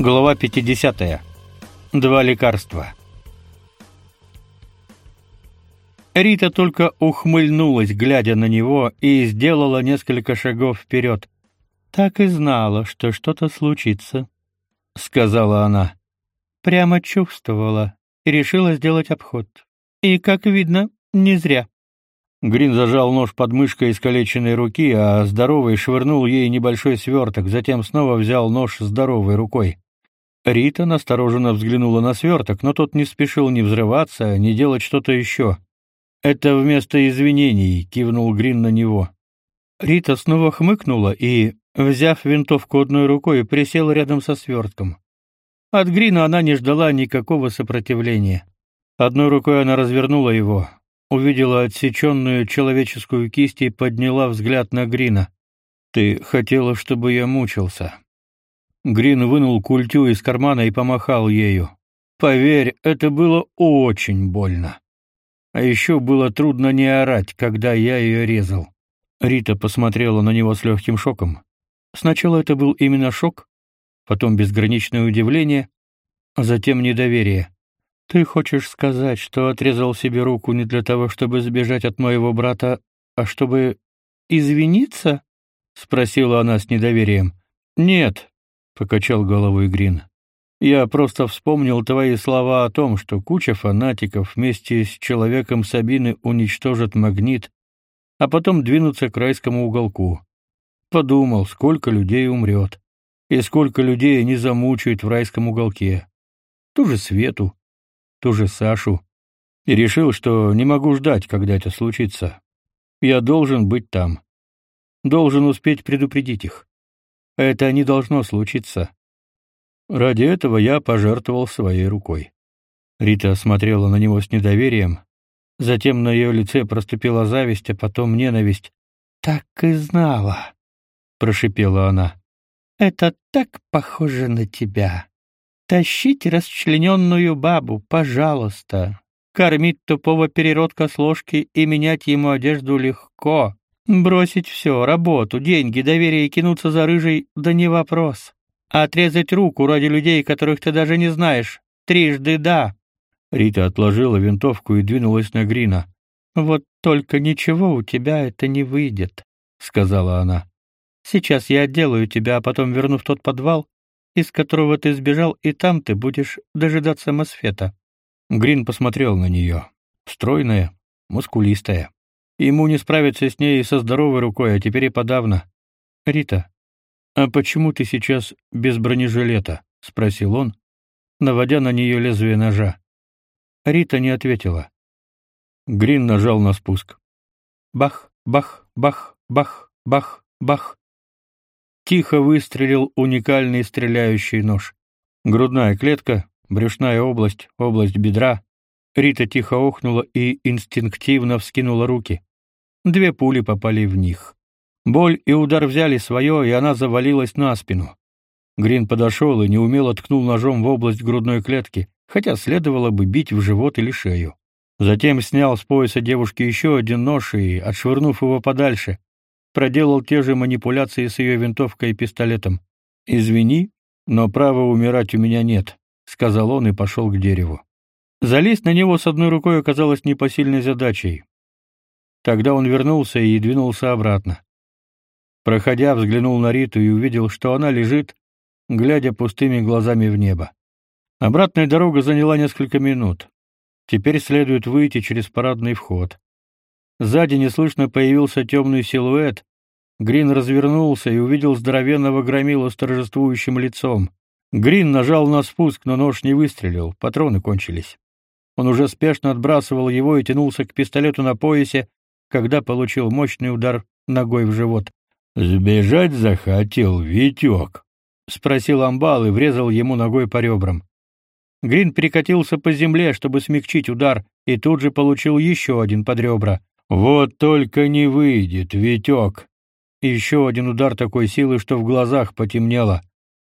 Глава 50. Два лекарства. Рита только ухмыльнулась, глядя на него, и сделала несколько шагов вперед. «Так и знала, что что-то случится», — сказала она. «Прямо чувствовала и решила сделать обход. И, как видно, не зря». Грин зажал нож под мышкой искалеченной руки, а здоровый швырнул ей небольшой сверток, затем снова взял нож здоровой рукой. Рита настороженно взглянула на сверток, но тот не спешил ни взрываться, ни делать что-то еще. «Это вместо извинений», — кивнул Грин на него. Рита снова хмыкнула и, взяв винтовку одной рукой, присела рядом со свертком. От Грина она не ждала никакого сопротивления. Одной рукой она развернула его, увидела отсеченную человеческую кисть и подняла взгляд на Грина. «Ты хотела, чтобы я мучился», Грин вынул культю из кармана и помахал ею. Поверь, это было очень больно. А еще было трудно не орать, когда я ее резал. Рита посмотрела на него с легким шоком. Сначала это был именно шок, потом безграничное удивление, а затем недоверие. Ты хочешь сказать, что отрезал себе руку не для того, чтобы сбежать от моего брата, а чтобы извиниться? спросила она с недоверием. Нет, покачал головой Грин. Я просто вспомнил твои слова о том, что куча фанатиков вместе с человеком Сабины уничтожат магнит, а потом двинутся к райскому уголку. Подумал, сколько людей умрет, и сколько людей они замучают в райском уголке. Ту же Свету, ту же Сашу. И решил, что не могу ждать, когда это случится. Я должен быть там. Должен успеть предупредить их. Это не должно случиться. Ради этого я пожертвовал своей рукой. Рита смотрела на него с недоверием, затем на ее лице проступила зависть, а потом ненависть. Так и знала, прошипела она. Это так похоже на тебя. Тащить расчлененную бабу, пожалуйста. Кормить тупого переродка с ложки и менять ему одежду легко. Бросить все, работу, деньги, доверие и кинуться за рыжей — да не вопрос. Отрезать руку ради людей, которых ты даже не знаешь — трижды да. Рита отложила винтовку и двинулась на Грина. «Вот только ничего у тебя это не выйдет», — сказала она. «Сейчас я отделаю тебя, а потом верну в тот подвал, из которого ты сбежал, и там ты будешь дожидаться Мосфета». Грин посмотрел на нее. Стройная, мускулистая. Ему не справиться с ней со здоровой рукой, а теперь и подавно. Рита, а почему ты сейчас без бронежилета? спросил он, наводя на нее лезвие ножа. Рита не ответила. Грин нажал на спуск. Бах, бах, бах, бах, бах, бах. Тихо выстрелил уникальный стреляющий нож. Грудная клетка, брюшная область, область бедра. Рита тихо охнула и инстинктивно вскинула руки. Две пули попали в них. Боль и удар взяли свое, и она завалилась на спину. Грин подошел и неумело ткнул ножом в область грудной клетки, хотя следовало бы бить в живот или шею. Затем снял с пояса девушки еще один нож и, отшвырнув его подальше, проделал те же манипуляции с ее винтовкой и пистолетом. «Извини, но права умирать у меня нет», — сказал он и пошел к дереву. Залезть на него с одной рукой оказалось непосильной задачей. Тогда он вернулся и двинулся обратно. Проходя, взглянул на Риту и увидел, что она лежит, глядя пустыми глазами в небо. Обратная дорога заняла несколько минут. Теперь следует выйти через парадный вход. Сзади неслышно появился темный силуэт. Грин развернулся и увидел здоровенного громила с торжествующим лицом. Грин нажал на спуск, но нож не выстрелил, патроны кончились. Он уже спешно отбрасывал его и тянулся к пистолету на поясе, когда получил мощный удар ногой в живот. «Сбежать захотел, Витек?» — спросил амбал и врезал ему ногой по ребрам. Грин перекатился по земле, чтобы смягчить удар, и тут же получил еще один под ребра. «Вот только не выйдет, Витек!» Еще один удар такой силы, что в глазах потемнело.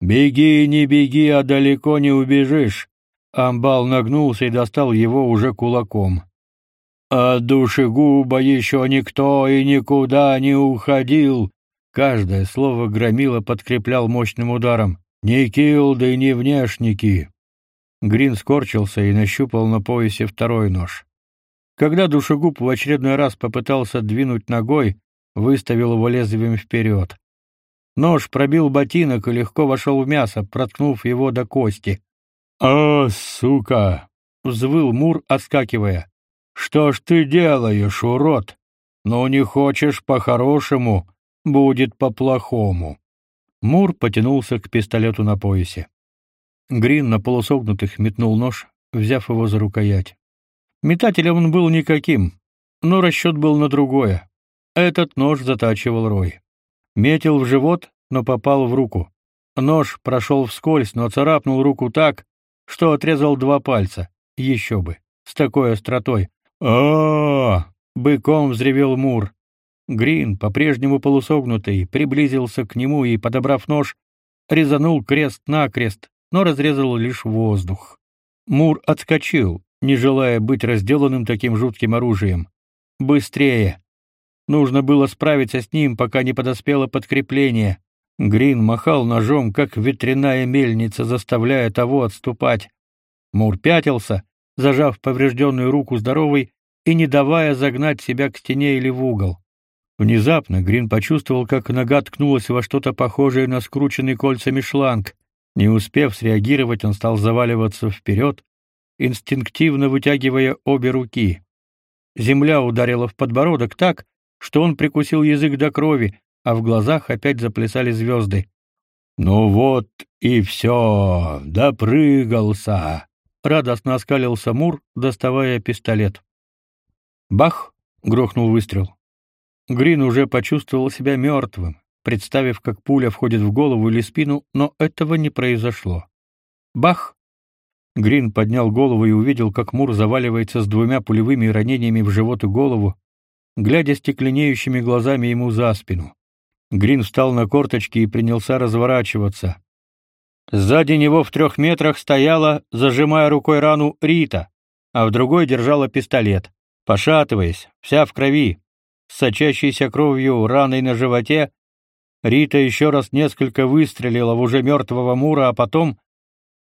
«Беги, не беги, а далеко не убежишь!» Амбал нагнулся и достал его уже кулаком. А душегуба еще никто и никуда не уходил. Каждое слово громила подкреплял мощным ударом. Ни килды, ни внешники. Грин скорчился и нащупал на поясе второй нож. Когда душегуб в очередной раз попытался двинуть ногой, выставил его лезвием вперед. Нож пробил ботинок и легко вошел в мясо, проткнув его до кости. «А, сука!» — взвыл Мур, отскакивая. «Что ж ты делаешь, урод? Ну не хочешь по-хорошему, будет по-плохому». Мур потянулся к пистолету на поясе. Грин на полусогнутых метнул нож, взяв его за рукоять. Метателем он был никаким, но расчет был на другое. Этот нож затачивал Рой. Метил в живот, но попал в руку. Нож прошел вскользь, но царапнул руку так, что отрезал два пальца. Еще бы, с такой остротой. -а быком взревел Мур. Грин, по-прежнему полусогнутый, приблизился к нему и, подобрав нож, резанул крест-накрест, но разрезал лишь воздух. Мур отскочил, не желая быть разделанным таким жутким оружием. Быстрее! Нужно было справиться с ним, пока не подоспело подкрепление. Грин махал ножом, как ветряная мельница, заставляя того отступать. Мур пятился, зажав поврежденную руку здоровой и не давая загнать себя к стене или в угол. Внезапно Грин почувствовал, как нога ткнулась во что-то похожее на скрученный кольцами шланг. Не успев среагировать, он стал заваливаться вперед, инстинктивно вытягивая обе руки. Земля ударила в подбородок так, что он прикусил язык до крови, а в глазах опять заплясали звезды. «Ну вот и все, допрыгался!» — радостно оскалился Мур, доставая пистолет. «Бах!» — грохнул выстрел. Грин уже почувствовал себя мертвым, представив, как пуля входит в голову или спину, но этого не произошло. Бах! Грин поднял голову и увидел, как Мур заваливается с двумя пулевыми ранениями в живот и голову, глядя стекленеющими глазами ему за спину. Грин встал на корточки и принялся разворачиваться. Сзади него в трех метрах стояла, зажимая рукой рану, Рита, а в другой держала пистолет. Пошатываясь, вся в крови, сочащейся кровью раной на животе, Рита еще раз несколько выстрелила в уже мертвого Мура, а потом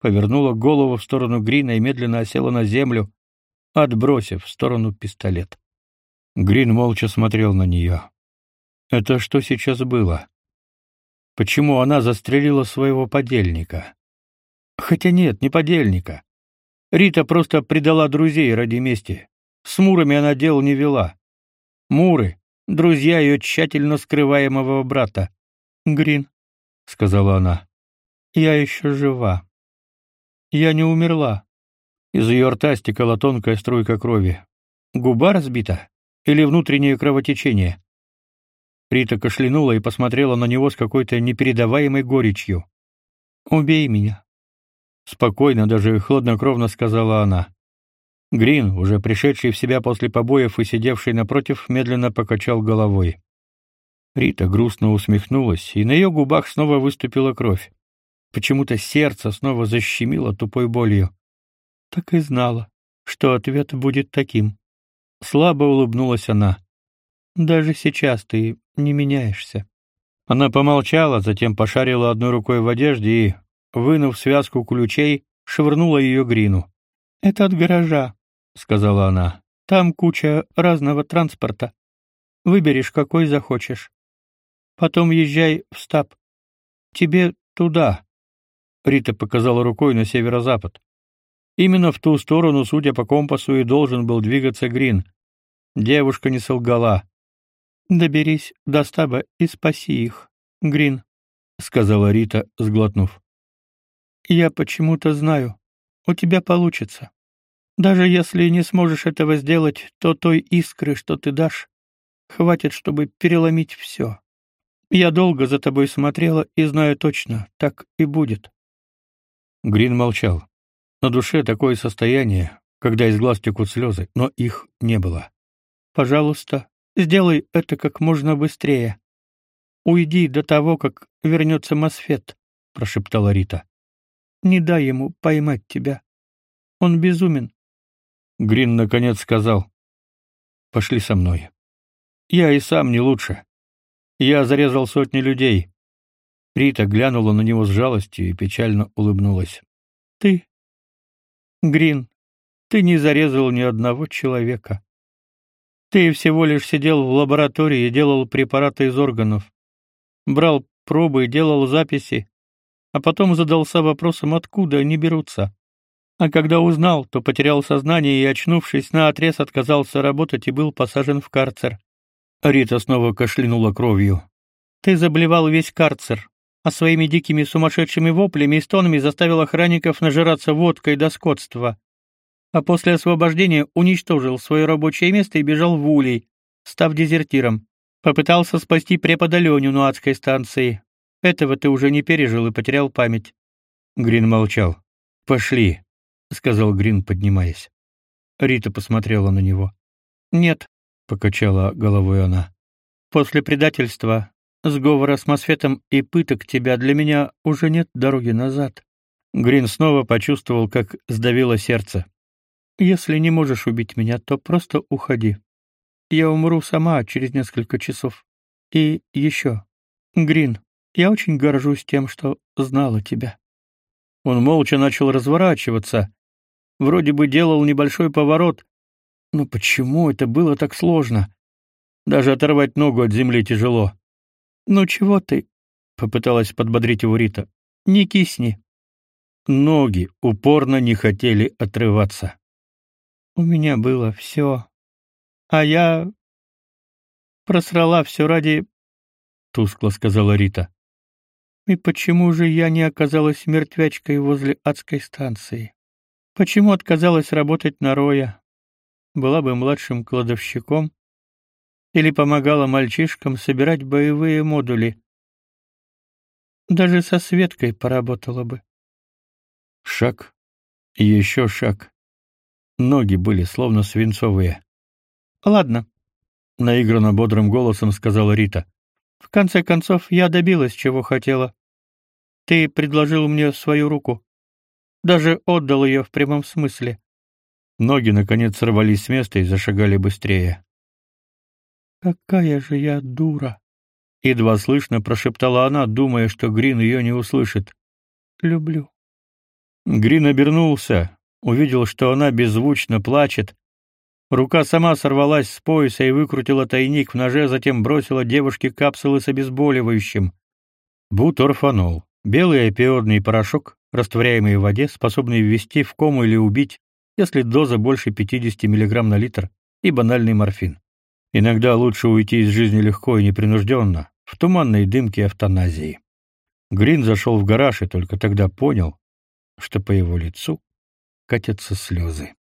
повернула голову в сторону Грина и медленно осела на землю, отбросив в сторону пистолет. Грин молча смотрел на нее. Это что сейчас было? Почему она застрелила своего подельника? Хотя нет, не подельника. Рита просто предала друзей ради мести. С Мурами она дел не вела. Муры — друзья ее тщательно скрываемого брата. «Грин», — сказала она, — «я еще жива. Я не умерла». Из ее рта стекала тонкая струйка крови. Губа разбита или внутреннее кровотечение? Рита кашлянула и посмотрела на него с какой-то непередаваемой горечью. «Убей меня», — спокойно, даже хладнокровно сказала она. Грин, уже пришедший в себя после побоев и сидевший напротив, медленно покачал головой. Рита грустно усмехнулась, и на ее губах снова выступила кровь. Почему-то сердце снова защемило тупой болью. Так и знала, что ответ будет таким. Слабо улыбнулась она. Даже сейчас ты не меняешься. Она помолчала, затем пошарила одной рукой в одежде и, вынув связку ключей, швырнула ее Грину. Это от гаража, сказала она. Там куча разного транспорта. Выберешь, какой захочешь. Потом езжай в стаб. Тебе туда. Рита показала рукой на северо-запад. Именно в ту сторону, судя по компасу, и должен был двигаться Грин. Девушка не солгала. Доберись до стаба и спаси их, Грин, сказала Рита, сглотнув. Я почему-то знаю, у тебя получится. Даже если не сможешь этого сделать, то той искры, что ты дашь, хватит, чтобы переломить все. Я долго за тобой смотрела и знаю точно, так и будет. Грин молчал. На душе такое состояние, когда из глаз текут слезы, но их не было. Пожалуйста, сделай это как можно быстрее. Уйди до того, как вернется Мосфет, прошептала Рита. Не дай ему поймать тебя. Он безумен. Грин наконец сказал: "Пошли со мной. Я и сам не лучше. Я зарезал сотни людей. Рита глянула на него с жалостью и печально улыбнулась. Ты, Грин, ты не зарезал ни одного человека. Ты всего лишь сидел в лаборатории и делал препараты из органов. Брал пробы и делал записи, а потом задался вопросом, откуда они берутся. А когда узнал, то потерял сознание и, очнувшись, наотрез отказался работать и был посажен в карцер. Рита снова кашлянула кровью. Ты заблевал весь карцер, а своими дикими сумасшедшими воплями и стонами заставил охранников нажираться водкой до скотства. А после освобождения уничтожил свое рабочее место и бежал в Улей, став дезертиром. Попытался спасти препода Леню на адской станции. Этого ты уже не пережил и потерял память. Грин молчал. Пошли, сказал Грин, поднимаясь. Рита посмотрела на него. Нет, покачала головой она. После предательства, сговора с Мосфетом и пыток тебя для меня уже нет дороги назад. Грин снова почувствовал, как сдавило сердце. Если не можешь убить меня, то просто уходи. Я умру сама через несколько часов. И еще, Грин, я очень горжусь тем, что знала тебя. Он молча начал разворачиваться, вроде бы делал небольшой поворот. Но почему это было так сложно? Даже оторвать ногу от земли тяжело. Ну чего ты? попыталась подбодрить его Рита. Не кисни. Ноги упорно не хотели отрываться. У меня было все, а я просрала все ради тускло сказала Рита. И почему же я не оказалась мертвячкой возле адской станции? Почему отказалась работать на Роя? Была бы младшим кладовщиком или помогала мальчишкам собирать боевые модули. Даже со Светкой поработала бы. Шаг, еще шаг. Ноги были словно свинцовые. Ладно, наигранно бодрым голосом сказала Рита. В конце концов, я добилась чего хотела. Ты предложил мне свою руку. Даже отдал ее в прямом смысле. Ноги наконец сорвались с места и зашагали быстрее. Какая же я дура, едва слышно прошептала она, думая, что Грин ее не услышит. Люблю. Грин обернулся, увидел, что она беззвучно плачет. Рука сама сорвалась с пояса и выкрутила тайник в ноже, затем бросила девушке капсулы с обезболивающим. Буторфанол. Белый опиодный порошок, растворяемый в воде, способный ввести в кому или убить, если доза больше 50 мг на литр, и банальный морфин. Иногда лучше уйти из жизни легко и непринужденно, в туманной дымке эвтаназии. Грин зашел в гараж и только тогда понял, что по его лицу катятся слезы.